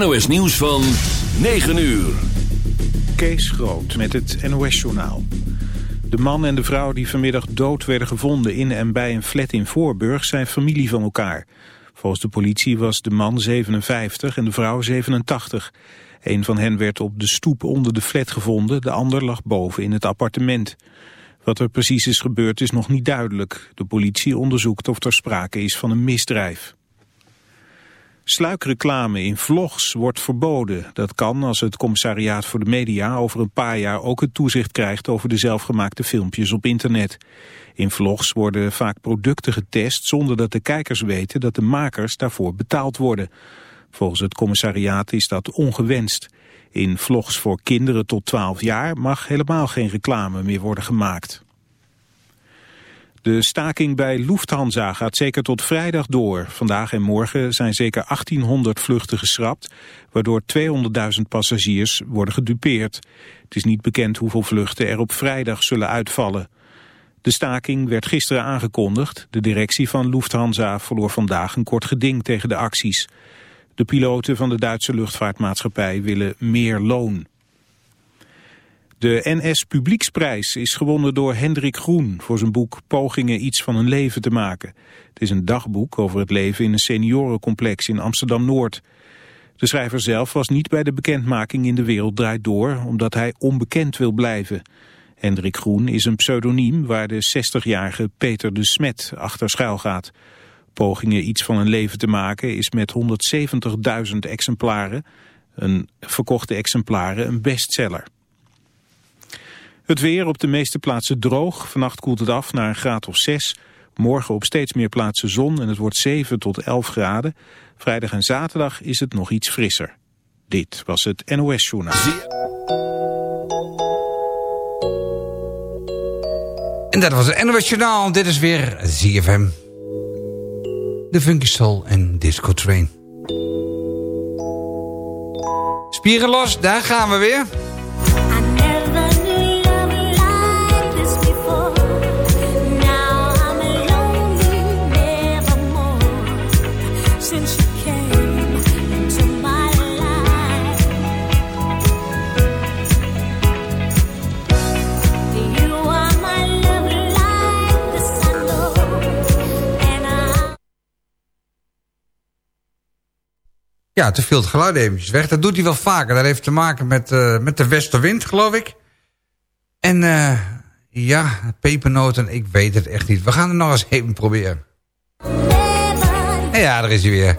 NOS Nieuws van 9 uur. Kees Groot met het NOS-journaal. De man en de vrouw die vanmiddag dood werden gevonden in en bij een flat in Voorburg zijn familie van elkaar. Volgens de politie was de man 57 en de vrouw 87. Een van hen werd op de stoep onder de flat gevonden, de ander lag boven in het appartement. Wat er precies is gebeurd is nog niet duidelijk. De politie onderzoekt of er sprake is van een misdrijf. Sluikreclame in vlogs wordt verboden. Dat kan als het commissariaat voor de media over een paar jaar ook het toezicht krijgt over de zelfgemaakte filmpjes op internet. In vlogs worden vaak producten getest zonder dat de kijkers weten dat de makers daarvoor betaald worden. Volgens het commissariaat is dat ongewenst. In vlogs voor kinderen tot 12 jaar mag helemaal geen reclame meer worden gemaakt. De staking bij Lufthansa gaat zeker tot vrijdag door. Vandaag en morgen zijn zeker 1800 vluchten geschrapt, waardoor 200.000 passagiers worden gedupeerd. Het is niet bekend hoeveel vluchten er op vrijdag zullen uitvallen. De staking werd gisteren aangekondigd. De directie van Lufthansa verloor vandaag een kort geding tegen de acties. De piloten van de Duitse luchtvaartmaatschappij willen meer loon. De NS Publieksprijs is gewonnen door Hendrik Groen voor zijn boek Pogingen iets van een leven te maken. Het is een dagboek over het leven in een seniorencomplex in Amsterdam-Noord. De schrijver zelf was niet bij de bekendmaking in de wereld draait door, omdat hij onbekend wil blijven. Hendrik Groen is een pseudoniem waar de 60-jarige Peter de Smet achter schuil gaat. Pogingen iets van een leven te maken is met 170.000 exemplaren, een verkochte exemplaren, een bestseller. Het weer op de meeste plaatsen droog. Vannacht koelt het af naar een graad of 6. Morgen op steeds meer plaatsen zon en het wordt 7 tot 11 graden. Vrijdag en zaterdag is het nog iets frisser. Dit was het NOS Journaal. En dat was het NOS Journaal. Dit is weer ZFM. De Funky Soul en Disco Train. Spieren los, daar gaan we weer. Ja, te veel het geluid eventjes weg. Dat doet hij wel vaker. Dat heeft te maken met, uh, met de westenwind, geloof ik. En uh, ja, pepernoten, ik weet het echt niet. We gaan het nog eens even proberen. En ja, daar is hij weer.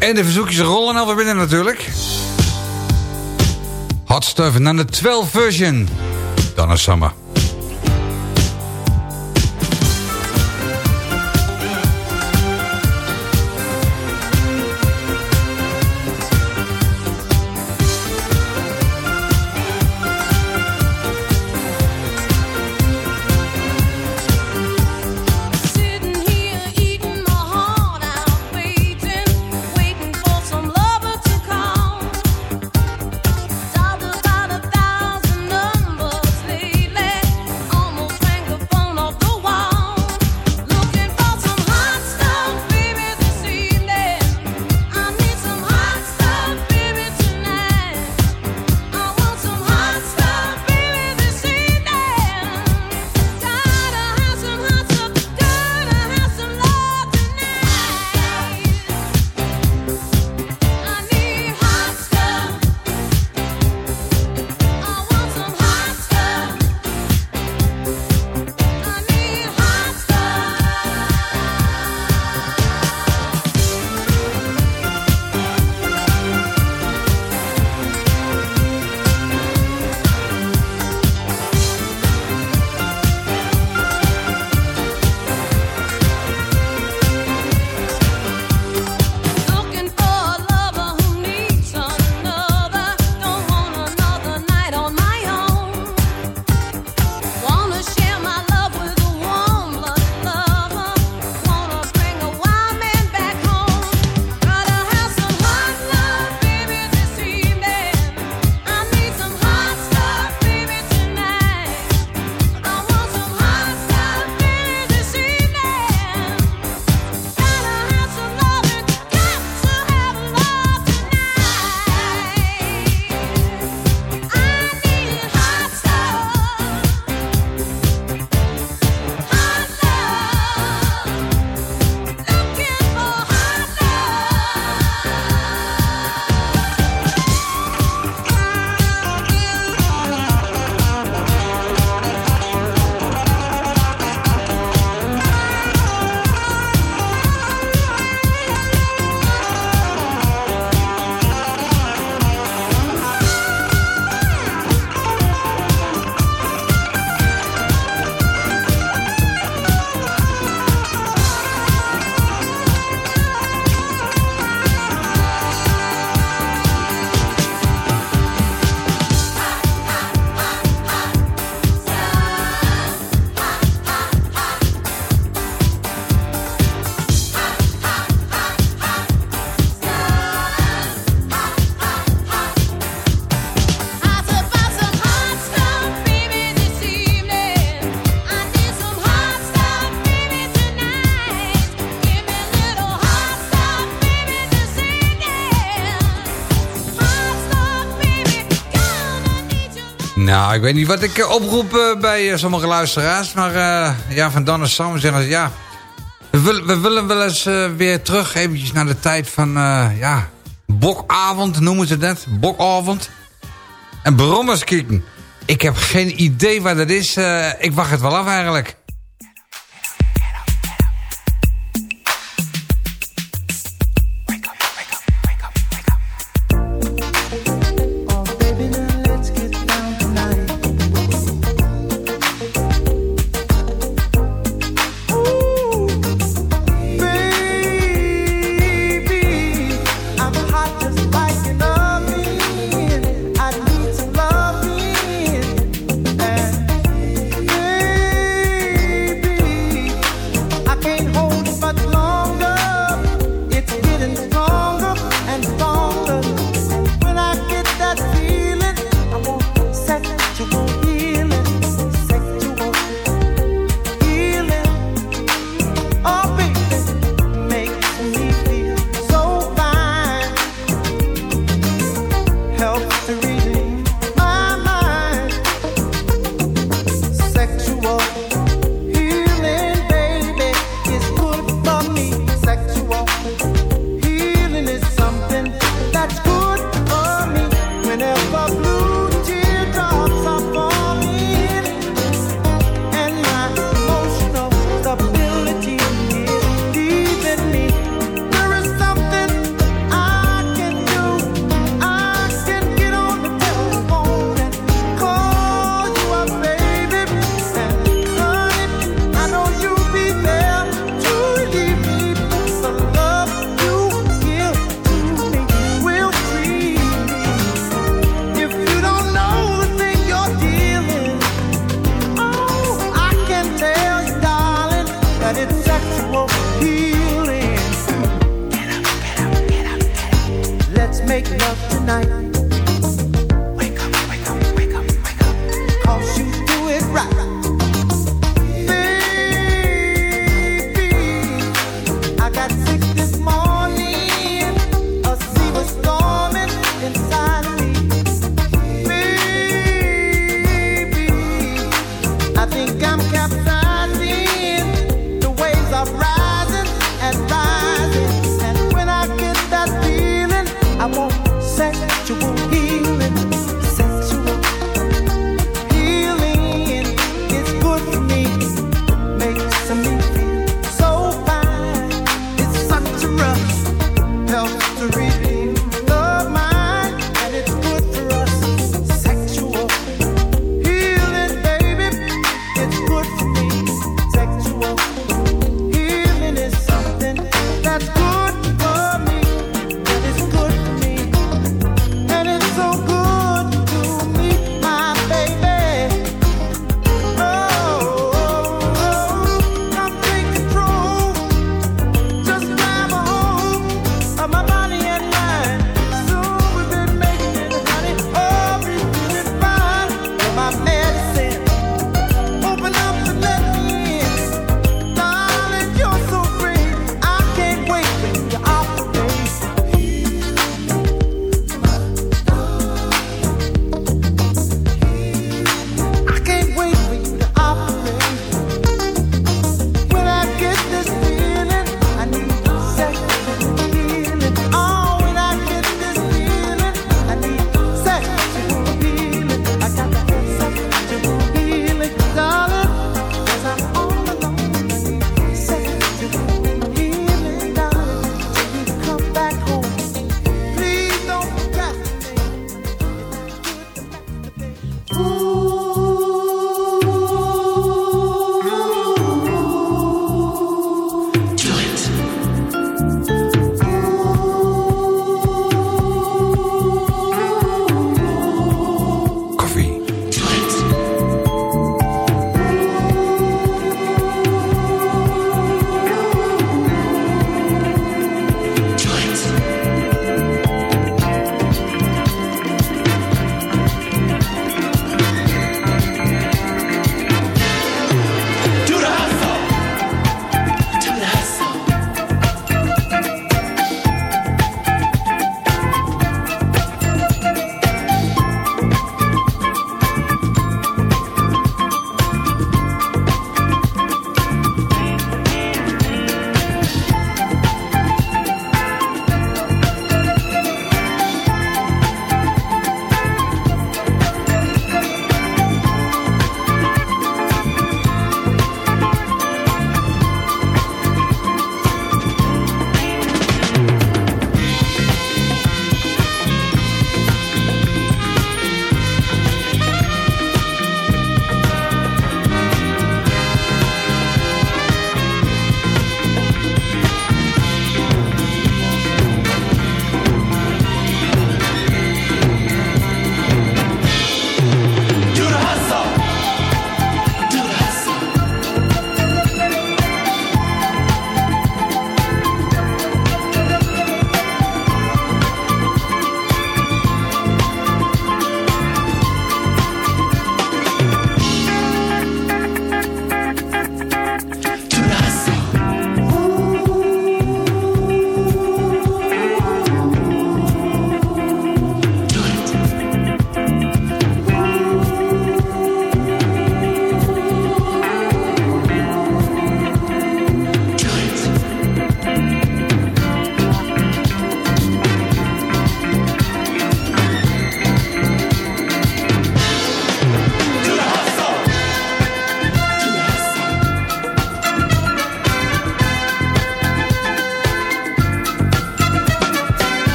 En de verzoekjes rollen alweer binnen natuurlijk. Hot Stuff en dan de 12 version. Donna Summer. Nou, ik weet niet wat ik eh, oproep eh, bij eh, sommige luisteraars. Maar ja, van Dan en Sam zeggen ja... We willen, we willen wel eens weer terug eventjes naar de tijd van... ja, bokavond noemen ze dat. Bokavond. En brommers kijken. Ik heb geen idee wat dat is. ik wacht het wel af eigenlijk.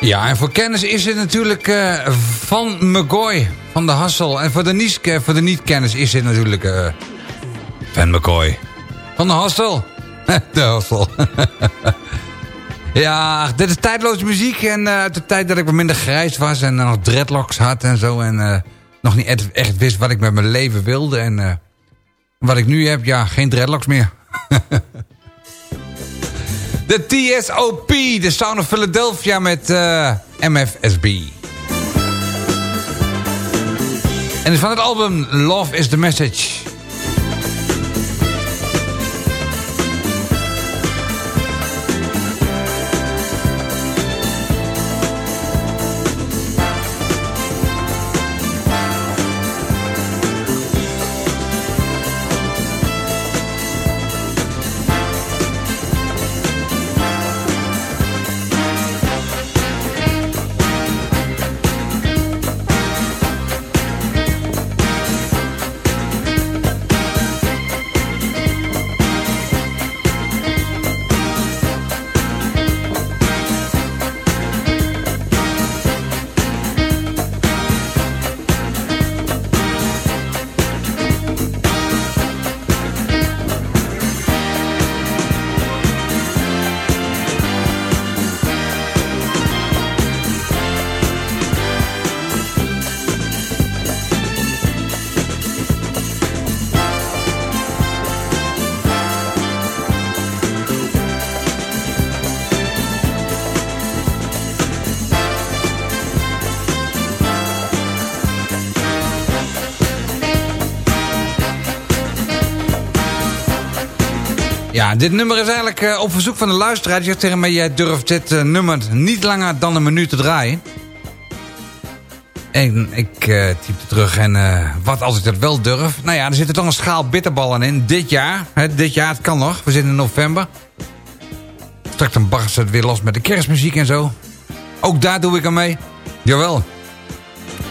Ja, en voor kennis is het natuurlijk uh, Van McCoy van de Hassel. En voor de, niet, voor de niet-kennis is het natuurlijk uh, Van McCoy van de Hassel. de Hassel. ja, dit is tijdloze muziek. En uit de tijd dat ik wat minder grijs was en nog dreadlocks had en zo. En nog niet echt, echt, wist wat ik met mijn leven wilde. En wat ik nu heb, ja, geen dreadlocks meer. De TSOP, de Sound of Philadelphia met uh, MFSB. En van het album Love is the Message. Ja, dit nummer is eigenlijk uh, op verzoek van de luisteraar. Die zegt tegen mij, jij durft dit uh, nummer niet langer dan een minuut te draaien. En ik uh, typte terug en wat als ik dat wel durf? Nou ja, er zitten toch een schaal bitterballen in. Dit jaar, hè, dit jaar, het kan nog. We zitten in november. Straks dan barst het weer los met de kerstmuziek en zo. Ook daar doe ik aan mee. Jawel.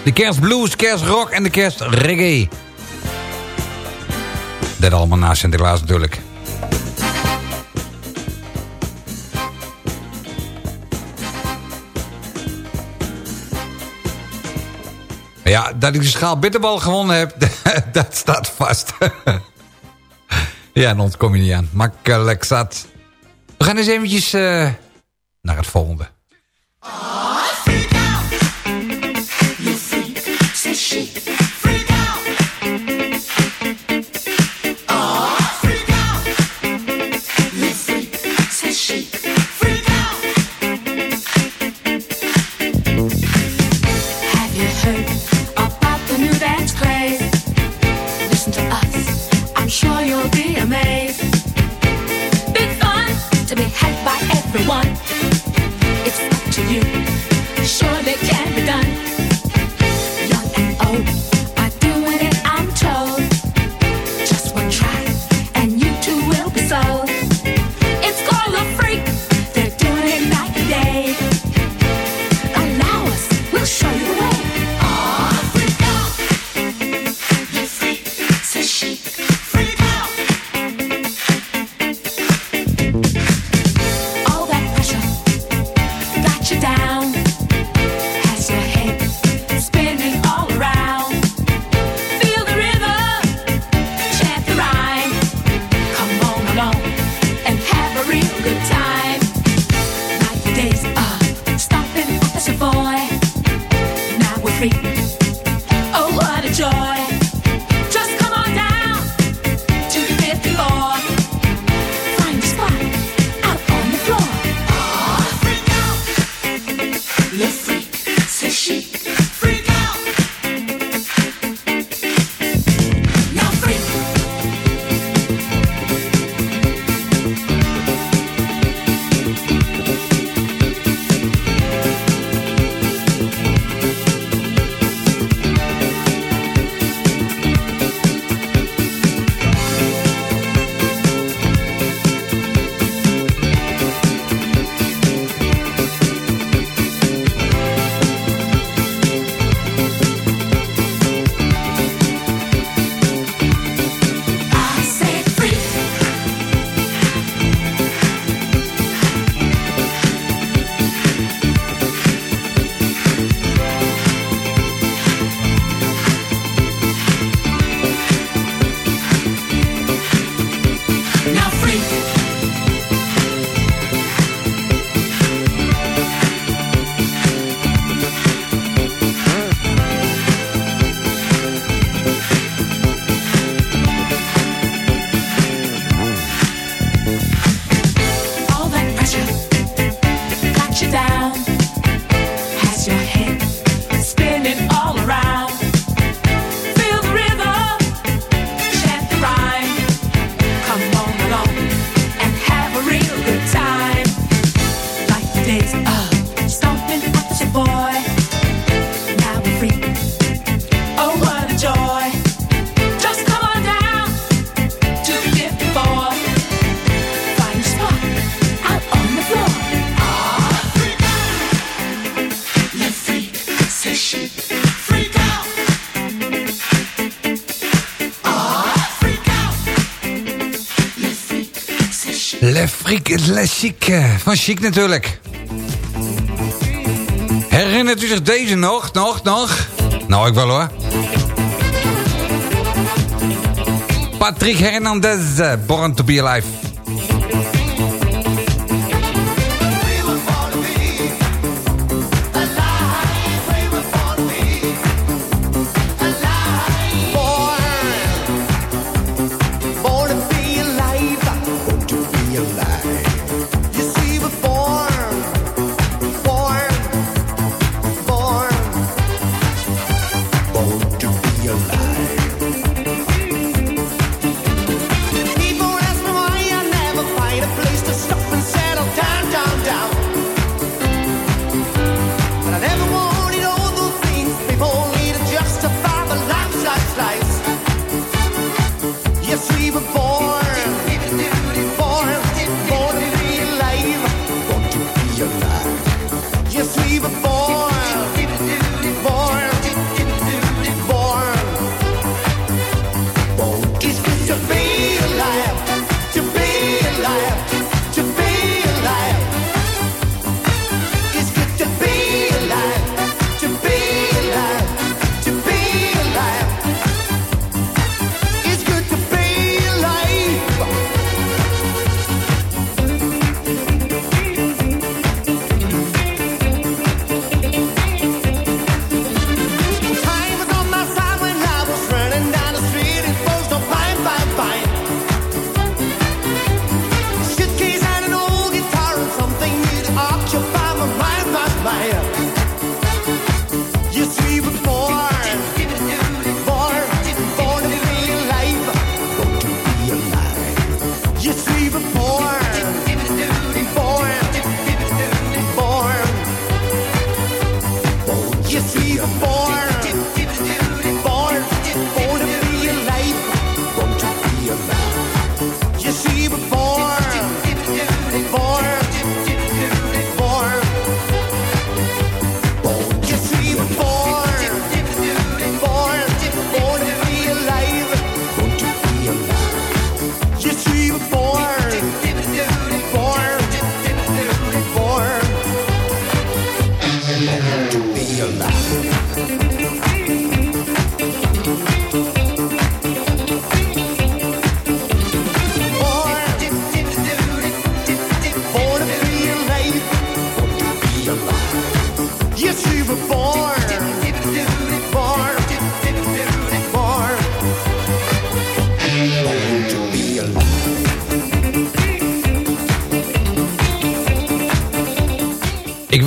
De kerstblues, kerstrock en de kerstreggae. Dat allemaal na Sinterklaas natuurlijk. Ja, dat ik de schaal bitterbal gewonnen heb, dat staat vast. ja, dan ontkom je niet aan. Makkelijk zat. We gaan eens eventjes uh, naar het volgende. Chic, eh, van Chic natuurlijk. Herinnert u zich deze nog, nog, nog? Nou, ik wel hoor. Patrick Hernandez, eh, Born to be Alive.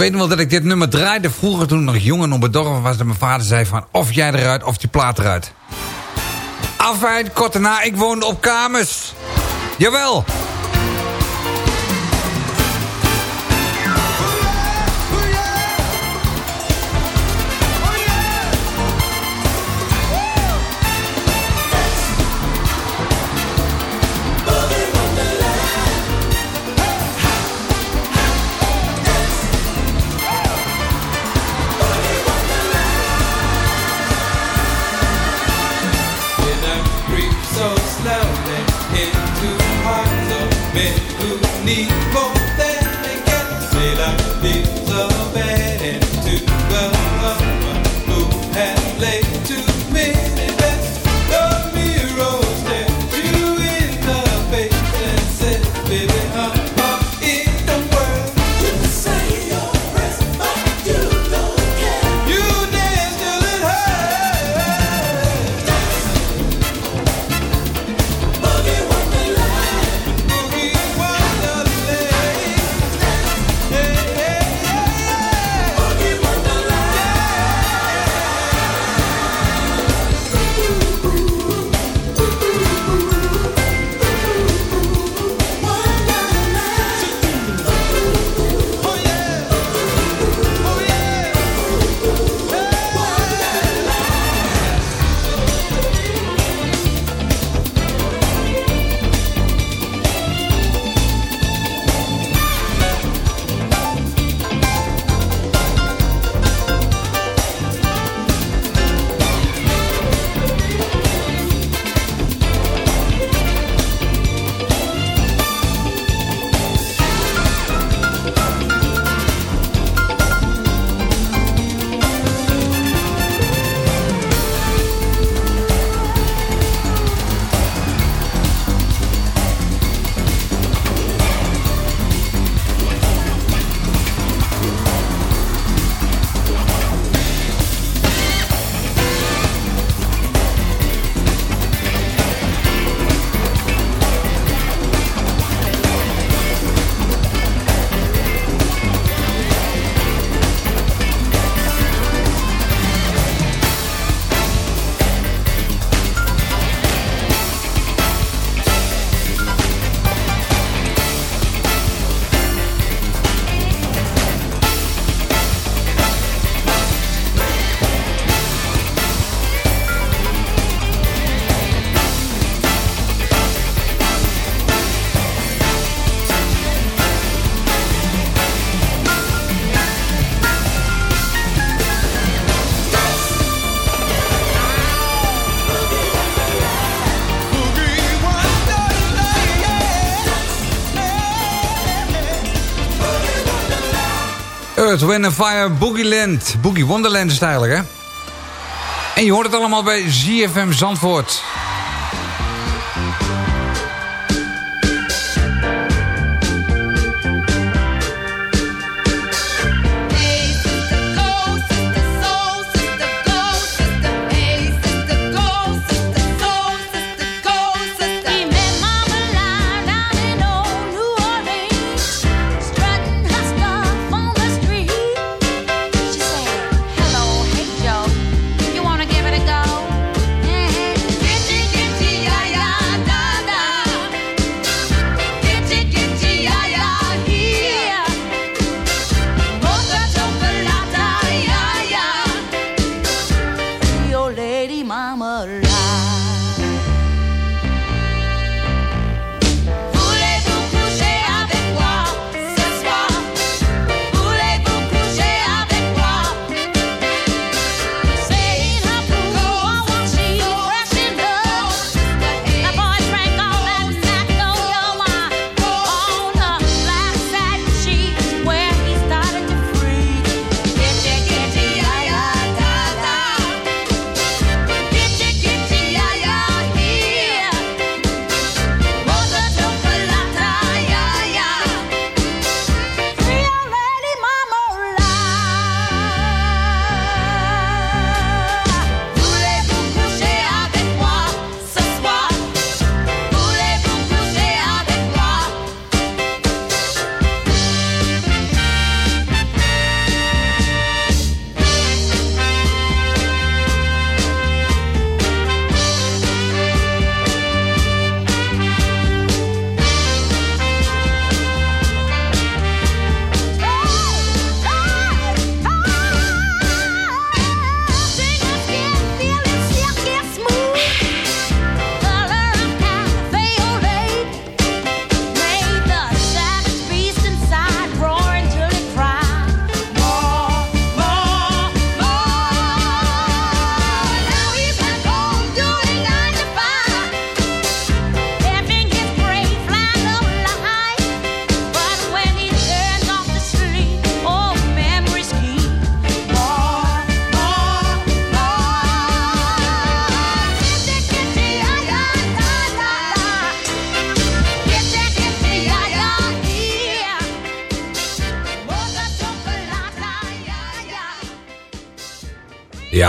Weet nog wel dat ik dit nummer draaide vroeger toen ik nog jong en onbedorven was. Dat mijn vader zei van of jij eruit of die plaat eruit. Afijn, kort daarna, ik woonde op kamers. Jawel. Earth, Wind Fire, Boogie Land. Boogie Wonderland is het eigenlijk, hè? En je hoort het allemaal bij ZFM Zandvoort.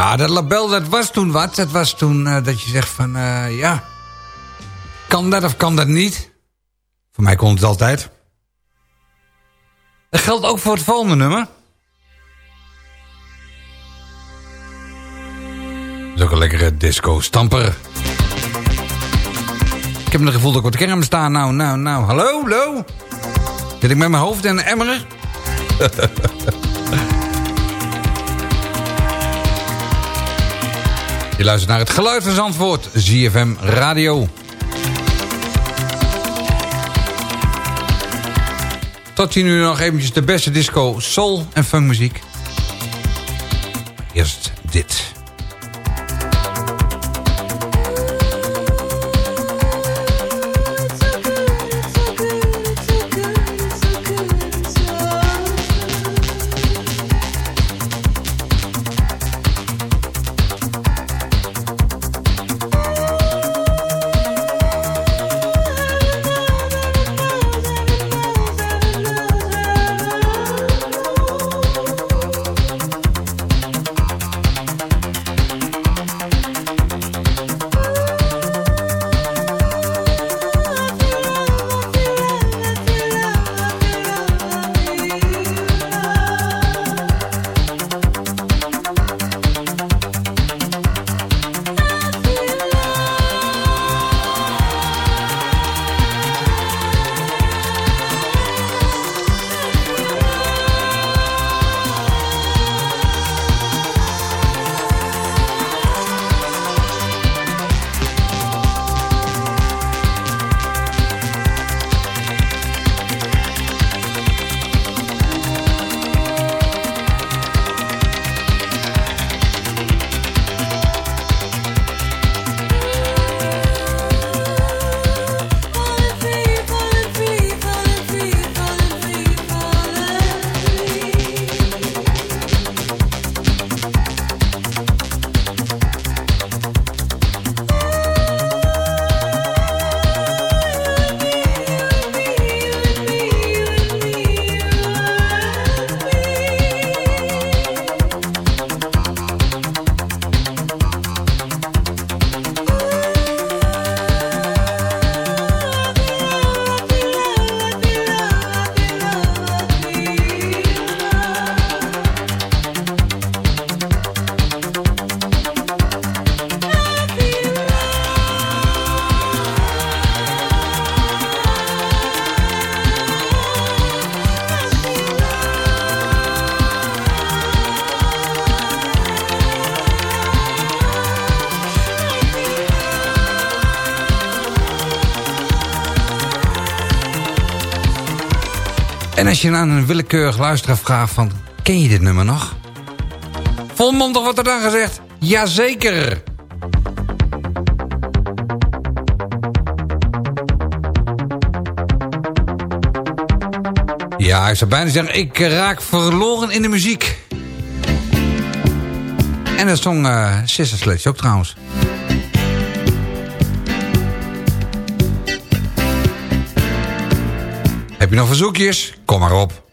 Ja, dat label, dat was toen wat. Dat was toen uh, dat je zegt van, uh, ja... Kan dat of kan dat niet? Voor mij kon het altijd. Dat geldt ook voor het volgende nummer. Dat is ook een lekkere disco-stamper. Ik heb een gevoel dat ik op de kerm sta. Nou, nou, nou. Hallo, hallo. Zit ik met mijn hoofd in een emmer? Je luistert naar het geluid van Zandvoort. ZFM Radio. Tot hier nu nog eventjes de beste disco, soul en funkmuziek. Eerst dit. En als je aan een willekeurig luisteraar vraagt van... ken je dit nummer nog? Volmondig wat er dan gezegd? Jazeker! Ja, ik zou bijna zeggen, ik raak verloren in de muziek. En dat zong uh, Sister Sledge ook trouwens. Heb je nog verzoekjes? Kom maar op.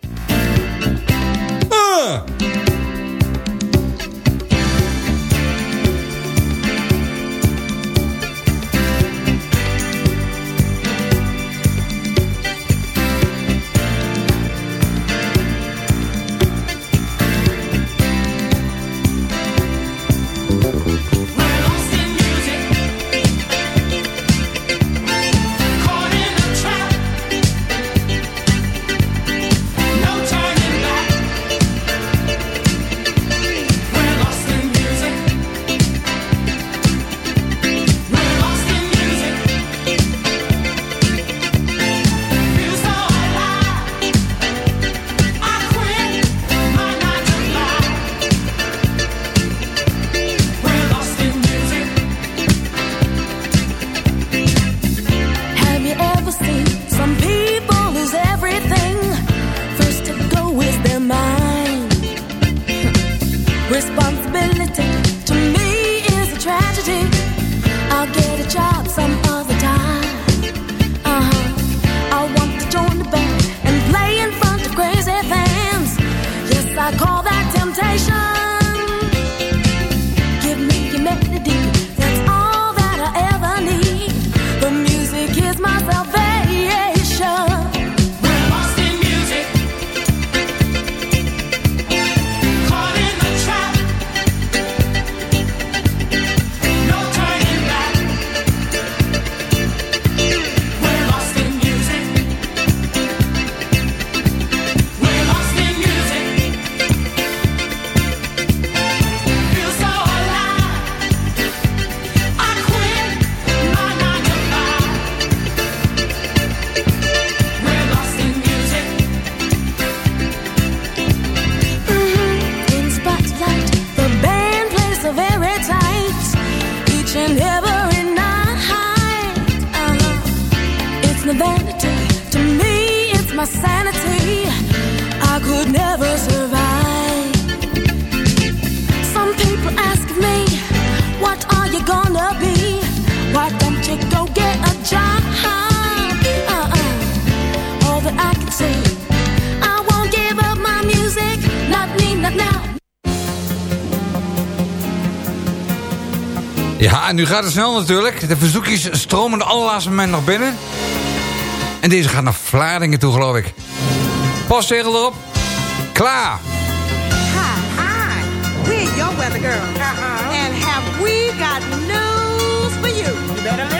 nu gaat het snel natuurlijk. De verzoekjes stromen de allerlaatste moment nog binnen. En deze gaat naar Vlaardingen toe, geloof ik. Postzegel erop. Klaar. Hi, hi. We're your weather girl. Uh -huh. And have we got news for you? You better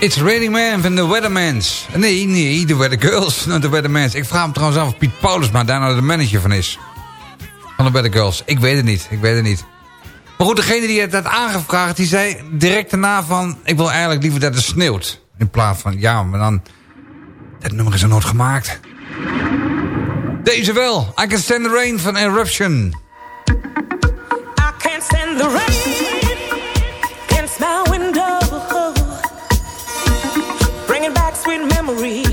It's Raining Man van de Weathermans. Nee, nee, de Weather Girls. De Weathermans. Ik vraag me trouwens af of Piet Paulus maar daar nou de manager van is. Van de Weather Girls. Ik weet het niet. Ik weet het niet. Maar goed, degene die het had aangevraagd, die zei direct daarna van... Ik wil eigenlijk liever dat het sneeuwt. In plaats van, ja, maar dan... Dat nummer is er nooit gemaakt. Deze wel. I Can Stand the Rain van Eruption. I can't stand the rain memory.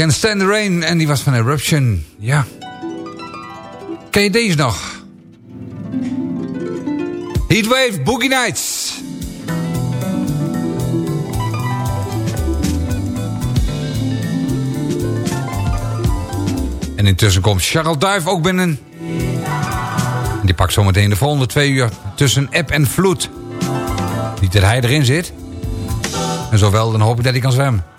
Can't Stand the Rain. En die was van Eruption. Ja. Ken je deze nog? Heatwave Boogie Nights. En intussen komt Charles Duif ook binnen. Die pakt zometeen de volgende twee uur tussen app en vloed. Niet dat hij erin zit. En zowel dan hoop ik dat hij kan zwemmen.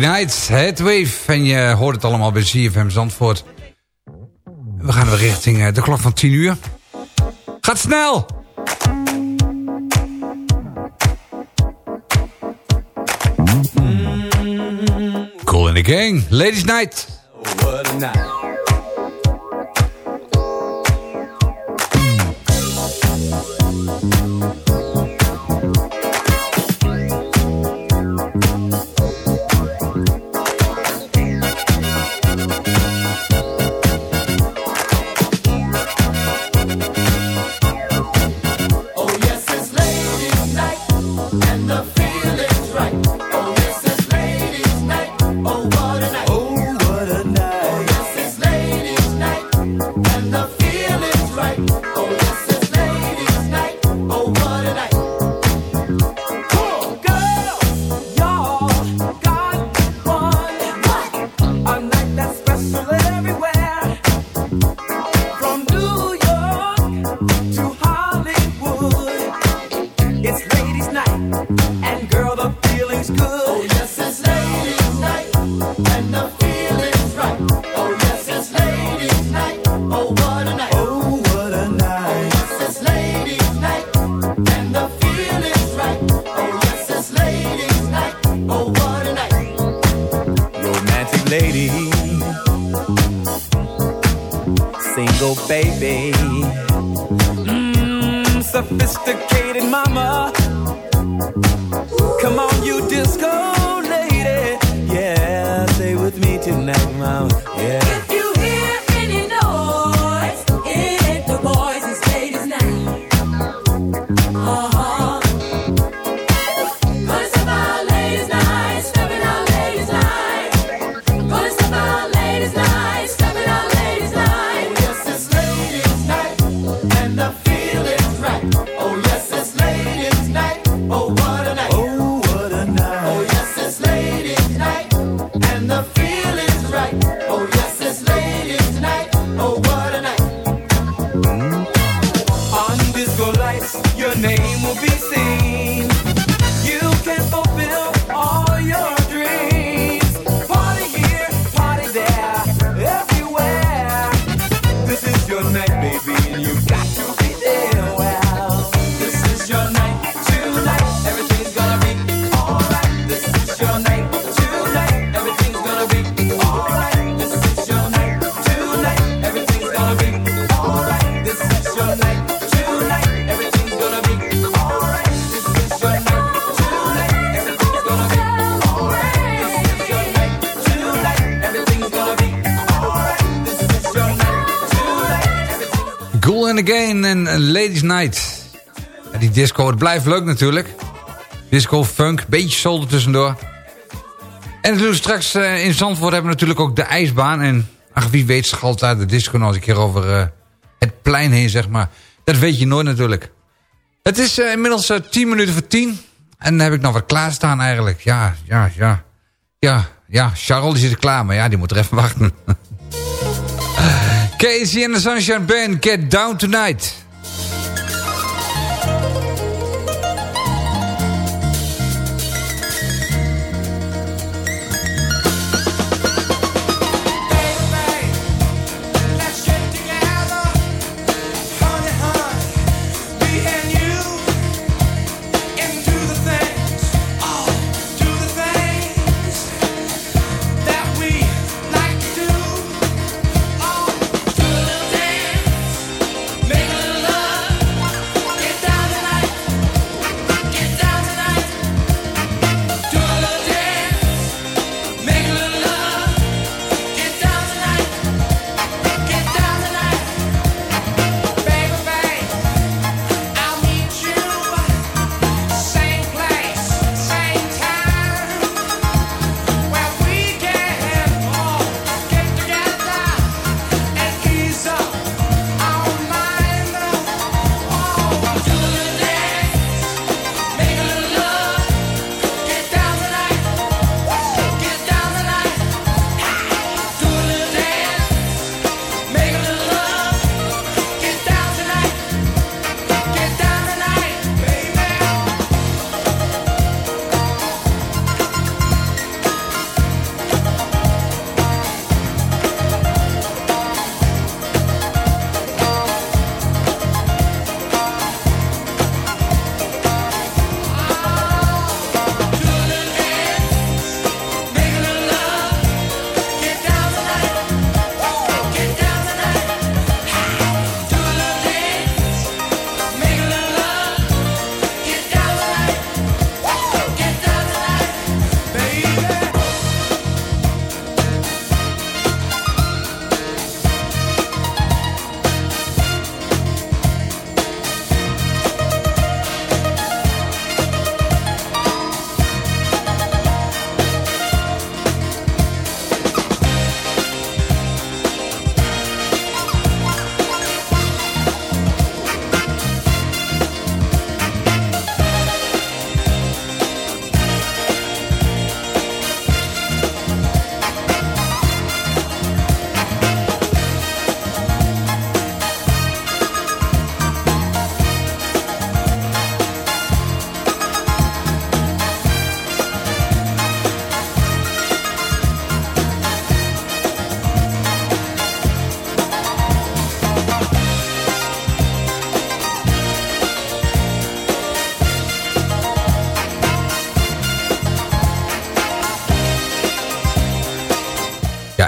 Night, Wave. En je hoort het allemaal bij ZFM Zandvoort. We gaan weer richting eh, de klok van 10 uur. Gaat snel! Cool in the gang, Ladies night. Ja, die disco, het blijft leuk natuurlijk. Disco, funk, beetje soul er tussendoor. En natuurlijk straks eh, in Zandvoort hebben we natuurlijk ook de ijsbaan. En ach, wie weet schalt uit de disco nog eens een keer over eh, het plein heen, zeg maar. Dat weet je nooit natuurlijk. Het is eh, inmiddels eh, 10 minuten voor 10. En dan heb ik nog wat klaarstaan eigenlijk. Ja, ja, ja. Ja, ja, Charles die zit er klaar, maar ja, die moet er even wachten. Casey and the Sunshine Band, Get Down Tonight.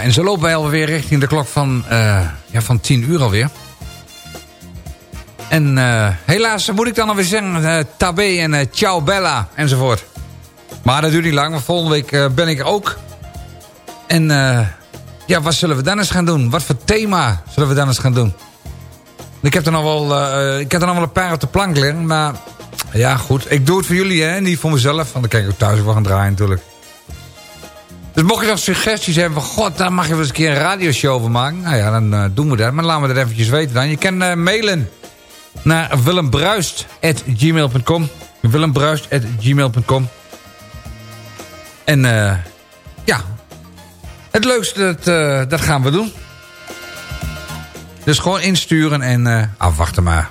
En zo lopen wij alweer richting de klok van, eh, ja, van 10 uur alweer. En eh, helaas moet ik dan alweer zeggen, eh tabé en ciao bella enzovoort. Maar dat duurt niet lang, want volgende week ben ik er ook. En ja, wat zullen we dan eens gaan doen? Wat voor thema zullen we dan eens gaan doen? Ik heb er nog wel, ik heb er nog wel een paar op de plank liggen, maar ja goed. Ik doe het voor jullie, hè, niet voor mezelf. Want dan kan ik ook thuis ook wel gaan draaien natuurlijk. Dus mocht je nog suggesties hebben van... God, daar mag je wel eens een keer een radioshow van maken. Nou ja, dan eh, doen we dat. Maar laten we dat eventjes weten dan. Je kan eh, mailen naar willembruist.gmail.com willembruist.gmail.com En eh, ja, het leukste, dat, dat gaan we doen. Dus gewoon insturen en afwachten maar.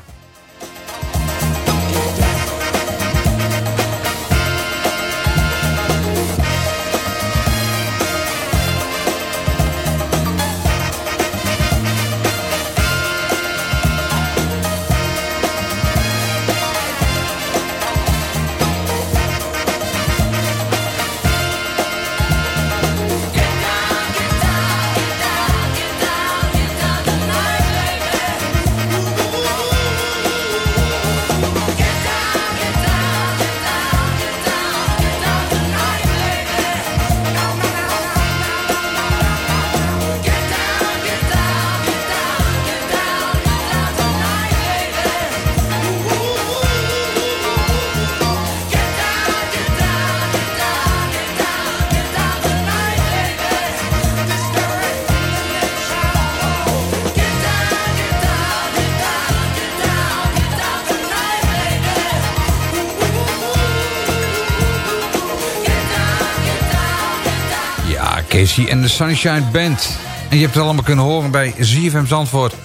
Casey en de Sunshine Band. En je hebt het allemaal kunnen horen bij ZFM Zandvoort.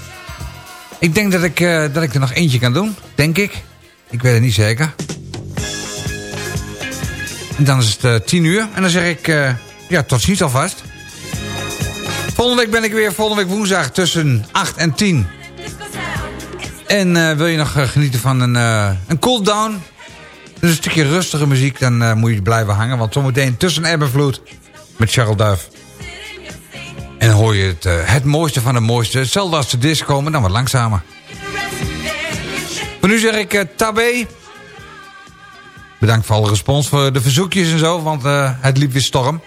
Ik denk dat ik, eh, dat ik er nog eentje kan doen. Denk ik. Ik weet het niet zeker. En dan is het eh, 10 uur. En dan zeg ik, eh, ja, tot ziens alvast. Volgende week ben ik weer, volgende week woensdag tussen 8 en 10. En wil je nog genieten van een, een cooldown? Dus een stukje rustige muziek, dan moet je blijven hangen. Want zometeen tussen eb en vloed met Charles Duif. En hoor je het, eh, het mooiste van het mooiste. Hetzelfde als de disco, maar dan wat langzamer. Voor nu zeg ik eh, tabé. Bedankt voor alle respons, voor de verzoekjes en zo, want eh, het liep weer storm.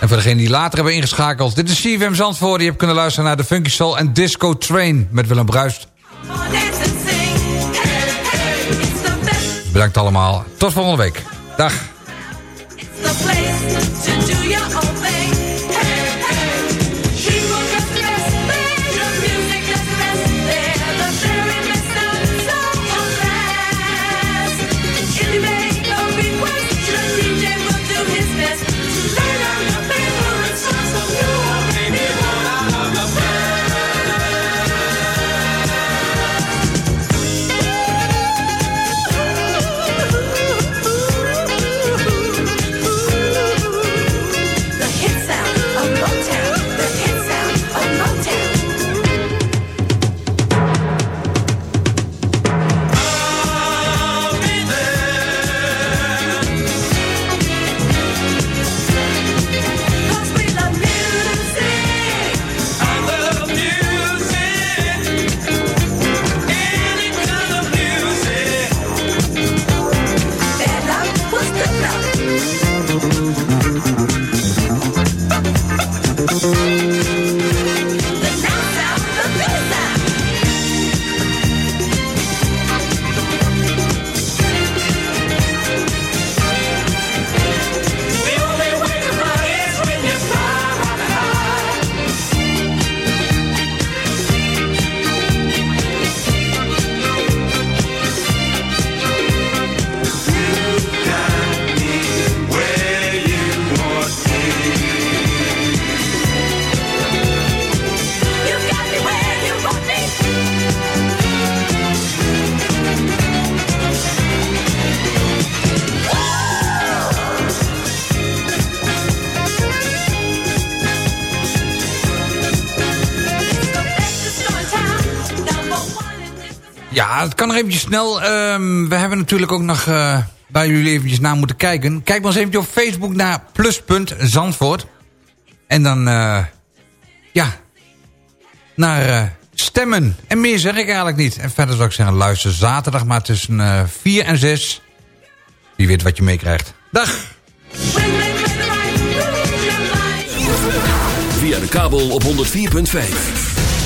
En voor degenen die later hebben ingeschakeld, dit is CFM Zandvoort. Je hebt kunnen luisteren naar de Funky Soul en Disco Train met Willem Bruist. Bedankt allemaal. Tot volgende week. Dag. Het kan nog eventjes snel. Ehm, we hebben natuurlijk ook nog eh, bij jullie eventjes naar moeten kijken. Kijk maar eens eventjes op Facebook naar Pluspunt Zandvoort. En dan, eh, ja, naar eh, stemmen. En meer zeg ik eigenlijk niet. En verder zou ik zeggen, luister zaterdag maar tussen eh 4 en 6. Wie weet wat je meekrijgt. Dag! Via de kabel op 104.5.